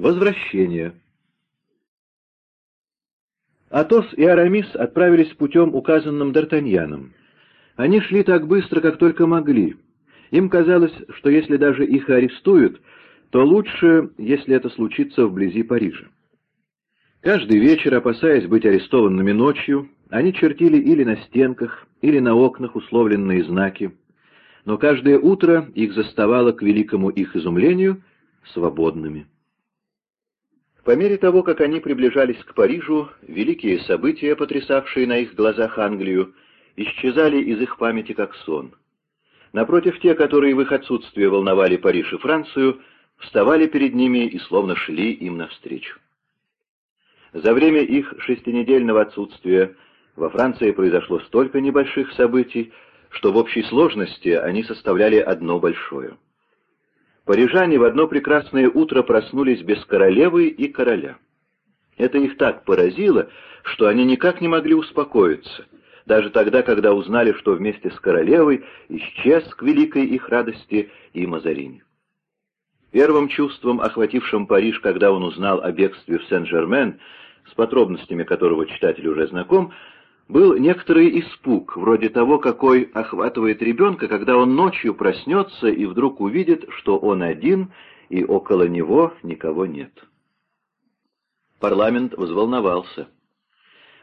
Возвращение. Атос и Арамис отправились путем, указанным Д'Артаньяном. Они шли так быстро, как только могли. Им казалось, что если даже их арестуют, то лучше, если это случится вблизи Парижа. Каждый вечер, опасаясь быть арестованными ночью, они чертили или на стенках, или на окнах условленные знаки, но каждое утро их заставало, к великому их изумлению, свободными. По мере того, как они приближались к Парижу, великие события, потрясавшие на их глазах Англию, исчезали из их памяти как сон. Напротив, те, которые в их отсутствие волновали Париж и Францию, вставали перед ними и словно шли им навстречу. За время их шестинедельного отсутствия во Франции произошло столько небольших событий, что в общей сложности они составляли одно большое. Парижане в одно прекрасное утро проснулись без королевы и короля. Это их так поразило, что они никак не могли успокоиться, даже тогда, когда узнали, что вместе с королевой исчез к великой их радости и Мазарини. Первым чувством, охватившим Париж, когда он узнал о бегстве в Сен-Жермен, с подробностями которого читатель уже знаком, был некоторый испуг, вроде того, какой охватывает ребенка, когда он ночью проснется и вдруг увидит, что он один, и около него никого нет. Парламент взволновался.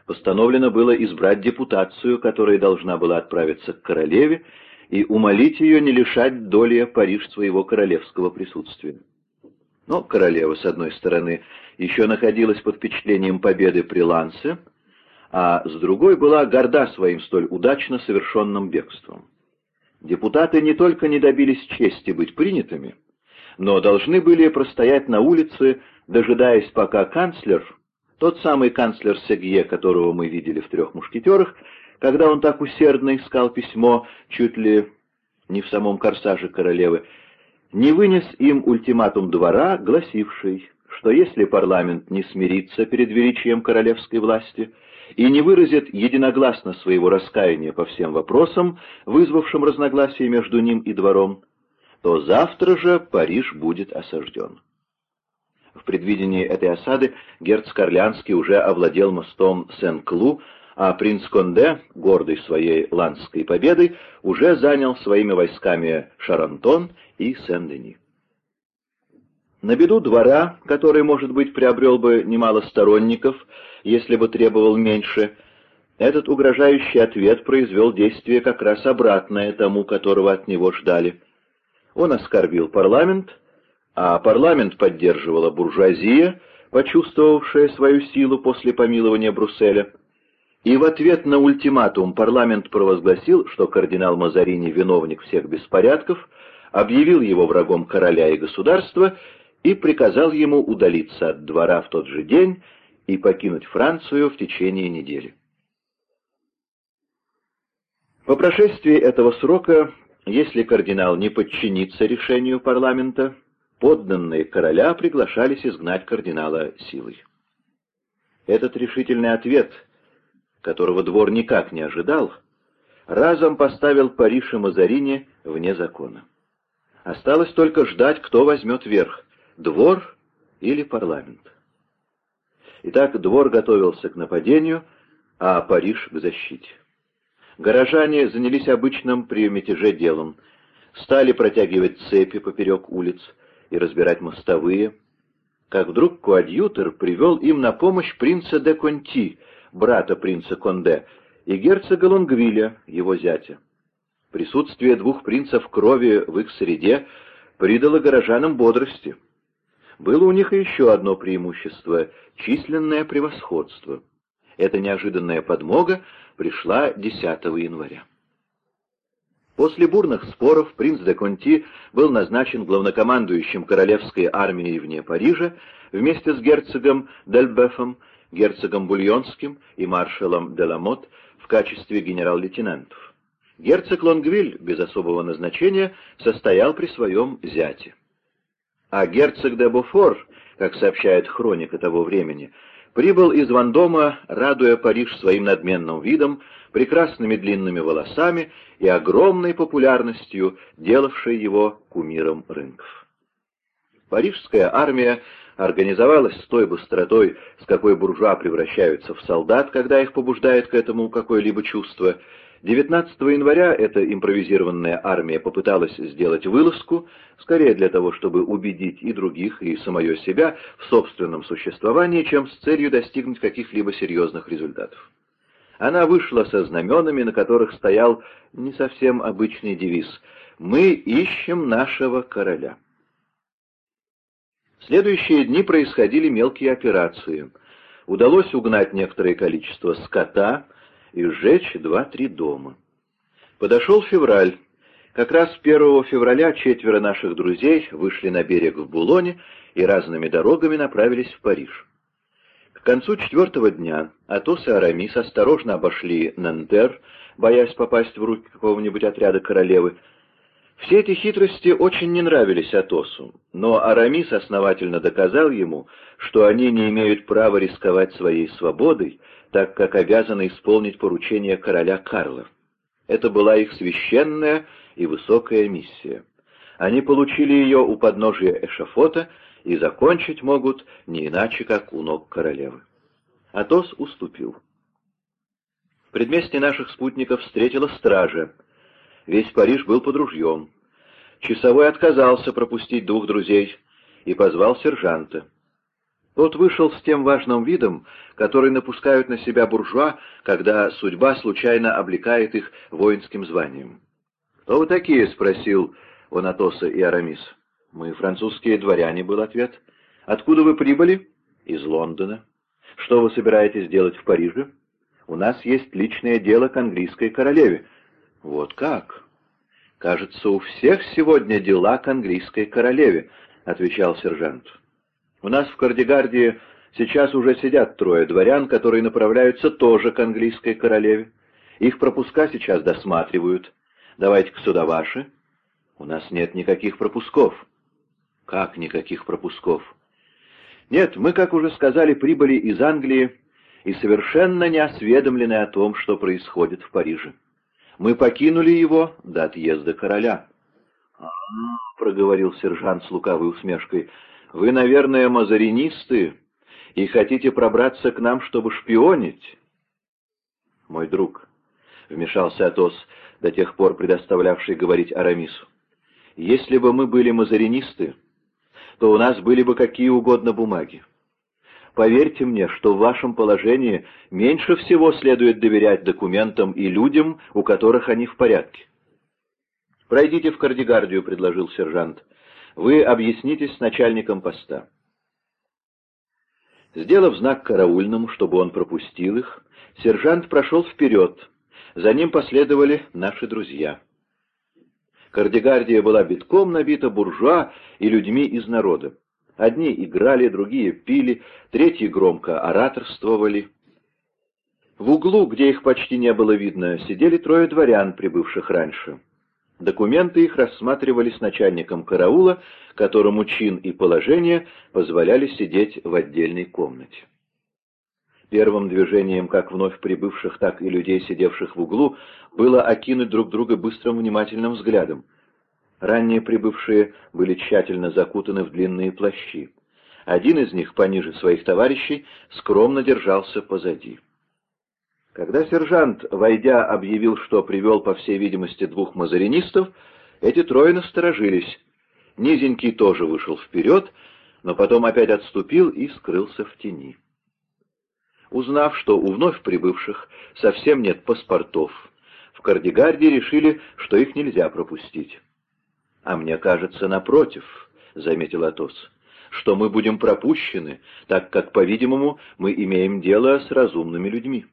Постановлено было избрать депутацию, которая должна была отправиться к королеве, и умолить ее не лишать доли Париж своего королевского присутствия. Но королева, с одной стороны, еще находилась под впечатлением победы при Лансе, а с другой была горда своим столь удачно совершенным бегством. Депутаты не только не добились чести быть принятыми, но должны были простоять на улице, дожидаясь, пока канцлер, тот самый канцлер Сегье, которого мы видели в «Трех мушкетерах», когда он так усердно искал письмо, чуть ли не в самом корсаже королевы, не вынес им ультиматум двора, гласивший, что если парламент не смирится перед величием королевской власти и не выразит единогласно своего раскаяния по всем вопросам, вызвавшим разногласия между ним и двором, то завтра же Париж будет осажден. В предвидении этой осады герцог Орлянский уже овладел мостом Сен-Клу, а принц Конде, гордый своей ландской победой, уже занял своими войсками Шарантон и Сен-Дени. На беду двора, который, может быть, приобрел бы немало сторонников, если бы требовал меньше, этот угрожающий ответ произвел действие как раз обратное тому, которого от него ждали. Он оскорбил парламент, а парламент поддерживала буржуазия, почувствовавшая свою силу после помилования Брусселя. И в ответ на ультиматум парламент провозгласил, что кардинал Мазарини виновник всех беспорядков, объявил его врагом короля и государства и приказал ему удалиться от двора в тот же день и покинуть Францию в течение недели. По прошествии этого срока, если кардинал не подчинится решению парламента, подданные короля приглашались изгнать кардинала силой. Этот решительный ответ, которого двор никак не ожидал, разом поставил Париж и Мазарини вне закона. Осталось только ждать, кто возьмет верх — двор или парламент. Итак, двор готовился к нападению, а Париж — к защите. Горожане занялись обычным при мятеже делом, стали протягивать цепи поперек улиц и разбирать мостовые, как вдруг коадьютор привел им на помощь принца де Конти, брата принца Конде, и герцога Лонгвиля, его зятя. Присутствие двух принцев крови в их среде придало горожанам бодрости. Было у них еще одно преимущество — численное превосходство. Эта неожиданная подмога пришла 10 января. После бурных споров принц де Конти был назначен главнокомандующим королевской армией вне Парижа вместе с герцогом Дельбефом, герцогом Бульонским и маршалом Деламот в качестве генерал-лейтенантов. Герцог Лонгвиль, без особого назначения, состоял при своем зяте. А герцог де Буфор, как сообщает хроника того времени, прибыл из Вандома, радуя Париж своим надменным видом, прекрасными длинными волосами и огромной популярностью, делавшей его кумиром рынков. Парижская армия организовалась с той быстротой, с какой буржуа превращаются в солдат, когда их побуждает к этому какое-либо чувство. 19 января эта импровизированная армия попыталась сделать вылазку, скорее для того, чтобы убедить и других, и самое себя в собственном существовании, чем с целью достигнуть каких-либо серьезных результатов. Она вышла со знаменами, на которых стоял не совсем обычный девиз «Мы ищем нашего короля». В следующие дни происходили мелкие операции. Удалось угнать некоторое количество скота и сжечь два-три дома. Подошел февраль. Как раз 1 февраля четверо наших друзей вышли на берег в Булоне и разными дорогами направились в Париж. К концу четвертого дня Атос и Арамис осторожно обошли Нантер, боясь попасть в руки какого-нибудь отряда королевы, все эти хитрости очень не нравились Атосу, но Арамис основательно доказал ему, что они не имеют права рисковать своей свободой, так как обязаны исполнить поручение короля Карла. Это была их священная и высокая миссия. Они получили ее у подножия эшафота и закончить могут не иначе, как у ног королевы. Атос уступил. В предместе наших спутников встретила стража, Весь Париж был под ружьем. Часовой отказался пропустить двух друзей и позвал сержанта. Тот вышел с тем важным видом, который напускают на себя буржуа, когда судьба случайно облекает их воинским званием. «Кто вы такие?» — спросил он Атоса и Арамис. «Мы французские дворяне», — был ответ. «Откуда вы прибыли?» «Из Лондона». «Что вы собираетесь делать в Париже?» «У нас есть личное дело к английской королеве». «Вот как?» «Кажется, у всех сегодня дела к английской королеве», — отвечал сержант. «У нас в Кардигардии сейчас уже сидят трое дворян, которые направляются тоже к английской королеве. Их пропуска сейчас досматривают. Давайте-ка сюда ваши». «У нас нет никаких пропусков». «Как никаких пропусков?» «Нет, мы, как уже сказали, прибыли из Англии и совершенно не осведомлены о том, что происходит в Париже». Мы покинули его до отъезда короля. «А, — проговорил сержант с лукавой усмешкой, — вы, наверное, мазаринисты и хотите пробраться к нам, чтобы шпионить? — Мой друг, — вмешался Атос, до тех пор предоставлявший говорить Арамису, — если бы мы были мазаринисты, то у нас были бы какие угодно бумаги. Поверьте мне, что в вашем положении меньше всего следует доверять документам и людям, у которых они в порядке. «Пройдите в Кардигардию», — предложил сержант. «Вы объяснитесь с начальником поста». Сделав знак караульному, чтобы он пропустил их, сержант прошел вперед. За ним последовали наши друзья. Кардигардия была битком набита буржуа и людьми из народа. Одни играли, другие пили, третьи громко ораторствовали. В углу, где их почти не было видно, сидели трое дворян, прибывших раньше. Документы их рассматривали с начальником караула, которому чин и положение позволяли сидеть в отдельной комнате. Первым движением как вновь прибывших, так и людей, сидевших в углу, было окинуть друг друга быстрым внимательным взглядом — Ранние прибывшие были тщательно закутаны в длинные плащи. Один из них, пониже своих товарищей, скромно держался позади. Когда сержант, войдя, объявил, что привел, по всей видимости, двух мазаринистов, эти трое насторожились. Низенький тоже вышел вперед, но потом опять отступил и скрылся в тени. Узнав, что у вновь прибывших совсем нет паспортов, в Кардигарде решили, что их нельзя пропустить. «А мне кажется, напротив», — заметил Атос, — «что мы будем пропущены, так как, по-видимому, мы имеем дело с разумными людьми.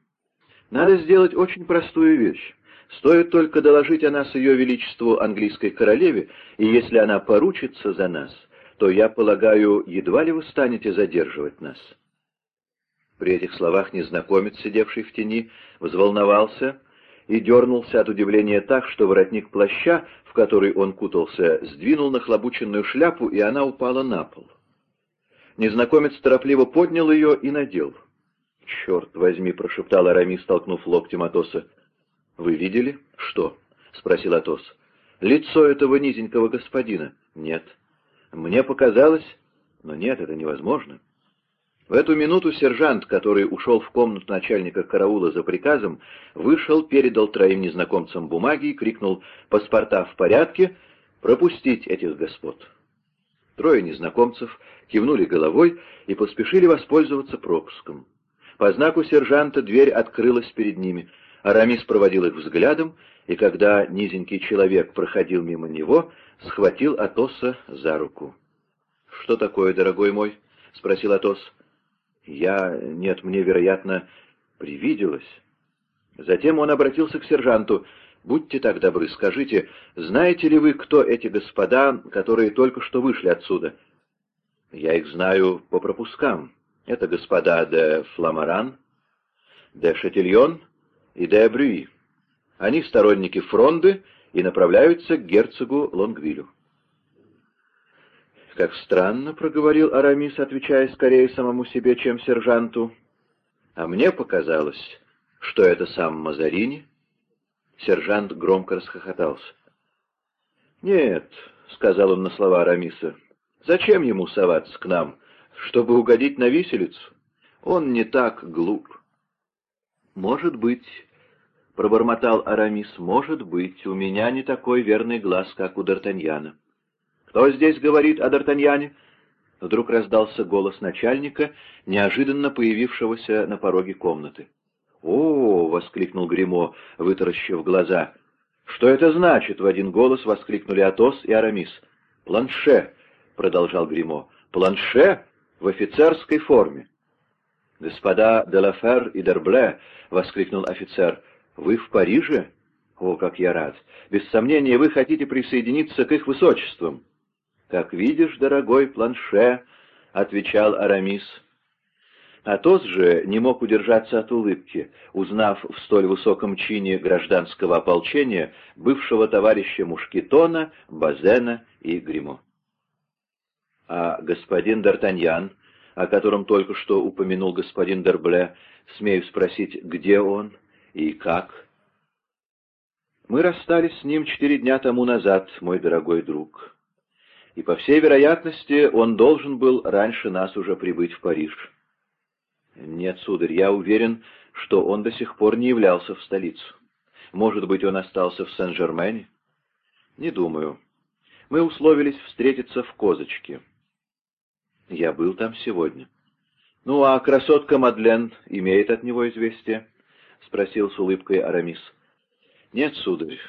Надо сделать очень простую вещь. Стоит только доложить о нас ее величеству английской королеве, и если она поручится за нас, то, я полагаю, едва ли вы станете задерживать нас». При этих словах незнакомец, сидевший в тени, взволновался и дернулся от удивления так, что воротник плаща, в который он кутался, сдвинул нахлобученную шляпу, и она упала на пол. Незнакомец торопливо поднял ее и надел. «Черт возьми!» — прошептал Арамис, столкнув локтем Атоса. «Вы видели?» «Что?» — спросил Атос. «Лицо этого низенького господина». «Нет». «Мне показалось...» Но нет, это невозможно. В эту минуту сержант, который ушел в комнату начальника караула за приказом, вышел, передал троим незнакомцам бумаги и крикнул «Паспорта в порядке! Пропустить этих господ!» Трое незнакомцев кивнули головой и поспешили воспользоваться пропуском. По знаку сержанта дверь открылась перед ними. Арамис проводил их взглядом, и когда низенький человек проходил мимо него, схватил Атоса за руку. «Что такое, дорогой мой?» — спросил Атос. «Я... Нет, мне, вероятно, привиделось». Затем он обратился к сержанту. «Будьте так добры, скажите, знаете ли вы, кто эти господа, которые только что вышли отсюда?» «Я их знаю по пропускам. Это господа де Фламаран, де Шатильон и де Брюи. Они сторонники Фронды и направляются к герцогу Лонгвилю. «Как странно», — проговорил Арамис, отвечая скорее самому себе, чем сержанту. «А мне показалось, что это сам Мазарини». Сержант громко расхохотался. «Нет», — сказал он на слова Арамиса, — «зачем ему соваться к нам, чтобы угодить на виселицу? Он не так глуп». «Может быть», — пробормотал Арамис, — «может быть, у меня не такой верный глаз, как у Д'Артаньяна». «Кто здесь говорит о Д'Артаньяне?» Вдруг раздался голос начальника, неожиданно появившегося на пороге комнаты. «О!» — воскликнул Гримо, вытаращив глаза. «Что это значит?» — в один голос воскликнули Атос и Арамис. «Планше!» — продолжал Гримо. «Планше в офицерской форме!» «Господа Делафер и Дербле!» — воскликнул офицер. «Вы в Париже? О, как я рад! Без сомнения, вы хотите присоединиться к их высочествам!» «Как видишь, дорогой планше», — отвечал Арамис. Атос же не мог удержаться от улыбки, узнав в столь высоком чине гражданского ополчения бывшего товарища Мушкетона, Базена и Гримо. А господин Д'Артаньян, о котором только что упомянул господин Дербле, смею спросить, где он и как? Мы расстались с ним четыре дня тому назад, мой дорогой друг и, по всей вероятности, он должен был раньше нас уже прибыть в Париж. Нет, сударь, я уверен, что он до сих пор не являлся в столицу. Может быть, он остался в Сен-Жермене? Не думаю. Мы условились встретиться в Козочке. Я был там сегодня. Ну, а красотка Мадлен имеет от него известие? — спросил с улыбкой Арамис. — Нет, сударь,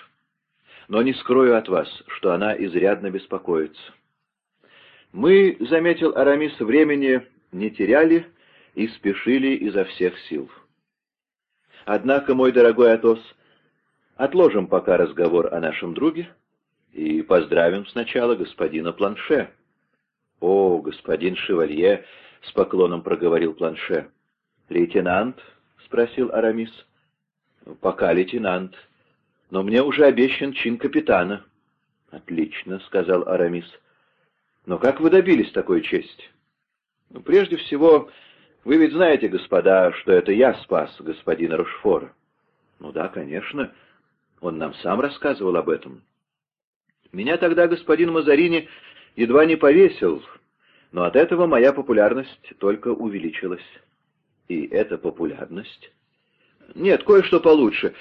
но не скрою от вас, что она изрядно беспокоится. Мы, — заметил Арамис, — времени не теряли и спешили изо всех сил. Однако, мой дорогой Атос, отложим пока разговор о нашем друге и поздравим сначала господина Планше. — О, господин Шевалье! — с поклоном проговорил Планше. — Лейтенант? — спросил Арамис. — Пока лейтенант. Но мне уже обещан чин капитана. — Отлично, — сказал Арамис. — но как вы добились такой чести? Ну, прежде всего, вы ведь знаете, господа, что это я спас господина Рошфора. Ну да, конечно. Он нам сам рассказывал об этом. Меня тогда господин Мазарини едва не повесил, но от этого моя популярность только увеличилась. И эта популярность? Нет, кое-что получше.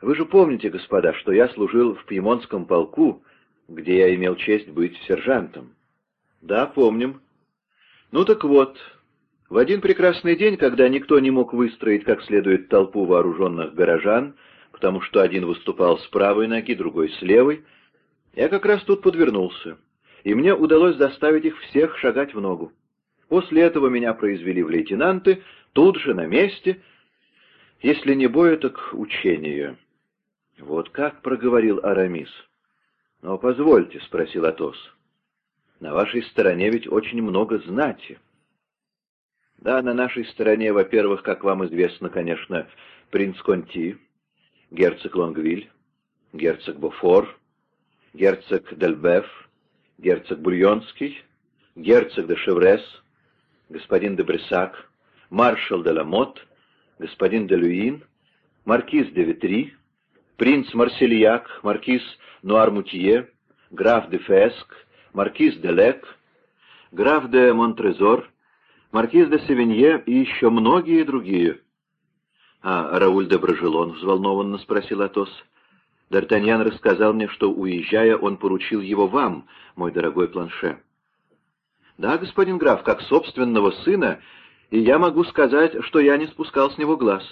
Вы же помните, господа, что я служил в Пьемонтском полку, где я имел честь быть сержантом. Да, помним. Ну так вот, в один прекрасный день, когда никто не мог выстроить как следует толпу вооруженных горожан, потому что один выступал с правой ноги, другой с левой, я как раз тут подвернулся, и мне удалось заставить их всех шагать в ногу. После этого меня произвели в лейтенанты, тут же, на месте, если не боя, так учение. Вот как проговорил Арамис. — Но позвольте, — спросил Атос. — на вашей стороне ведь очень много знати. Да, на нашей стороне, во-первых, как вам известно, конечно, принц Конти, герцог Лонгвиль, герцог Бофор, герцог Дельбеф, герцог Бульонский, герцог де Шеврес, господин де Бресак, маршал де Ламот, господин де Люин, маркиз де Витри, принц Марсельяк, маркиз Нуармутье, граф де Феск, маркиз де Лек, граф де Монтрезор, маркиз де Севинье и еще многие другие. — А Рауль де Брожелон взволнованно спросил Атос. Д'Артаньян рассказал мне, что, уезжая, он поручил его вам, мой дорогой планше. — Да, господин граф, как собственного сына, и я могу сказать, что я не спускал с него глаз.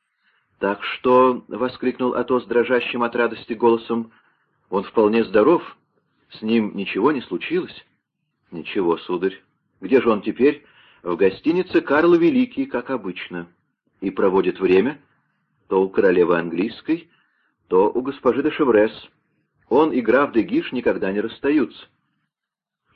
— Так что, — воскликнул Атос дрожащим от радости голосом, — он вполне здоров, с ним ничего не случилось? — Ничего, сударь. Где же он теперь? — В гостинице «Карл Великий», как обычно. — и проводит время то у королевы английской, то у госпожи де Шеврес. Он и граф де Гиш никогда не расстаются.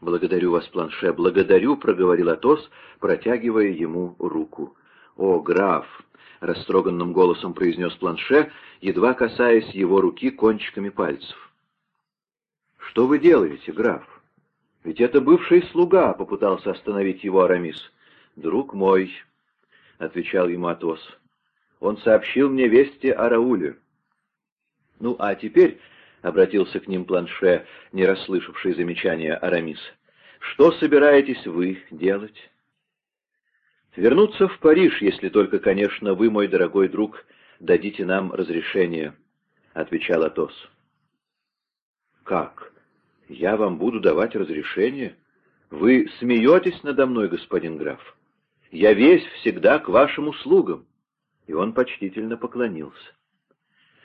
«Благодарю вас, планше, благодарю», — проговорил Атос, протягивая ему руку. «О, граф!» — растроганным голосом произнес планше, едва касаясь его руки кончиками пальцев. «Что вы делаете, граф? Ведь это бывший слуга», — попытался остановить его Арамис. «Друг мой», — отвечал ему Атос. «Он сообщил мне вести о Рауле». «Ну, а теперь...» — обратился к ним Планше, не расслышавший замечания Арамиса. «Что собираетесь вы делать?» «Вернуться в Париж, если только, конечно, вы, мой дорогой друг, дадите нам разрешение», — отвечал Атос. «Как? Я вам буду давать разрешение? Вы смеетесь надо мной, господин граф?» Я весь всегда к вашим услугам». И он почтительно поклонился.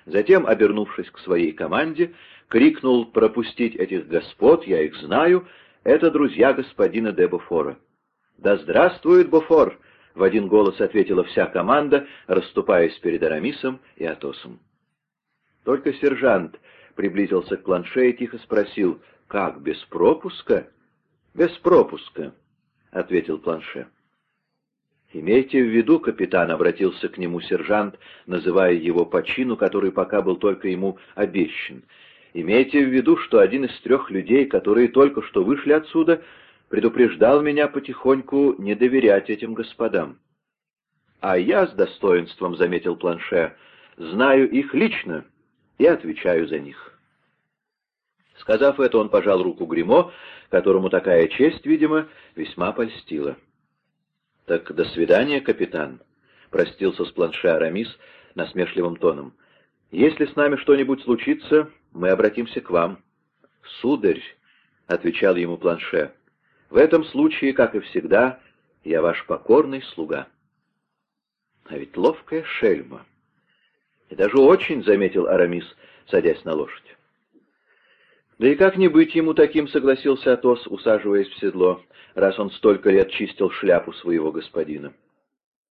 Затем, обернувшись к своей команде, крикнул пропустить этих господ, я их знаю, это друзья господина де Бофора. «Да здравствует Бофор!» — в один голос ответила вся команда, расступаясь перед Арамисом и Атосом. Только сержант приблизился к планше и тихо спросил, «Как, без пропуска?» «Без пропуска», — ответил планше. «Имейте в виду, капитан», — обратился к нему сержант, называя его по чину, который пока был только ему обещан. «Имейте в виду, что один из трех людей, которые только что вышли отсюда, предупреждал меня потихоньку не доверять этим господам». «А я с достоинством», — заметил Планше, — «знаю их лично и отвечаю за них». Сказав это, он пожал руку Гримо, которому такая честь, видимо, весьма польстила. «Так до свидания, капитан», — простился с планше Арамис насмешливым тоном. «Если с нами что-нибудь случится, мы обратимся к вам». «Сударь», — отвечал ему планше, — «в этом случае, как и всегда, я ваш покорный слуга». А ведь ловкая шельма. И даже очень, — заметил Арамис, садясь на лошадь. Да и как не быть ему таким, согласился Атос, усаживаясь в седло, раз он столько лет чистил шляпу своего господина.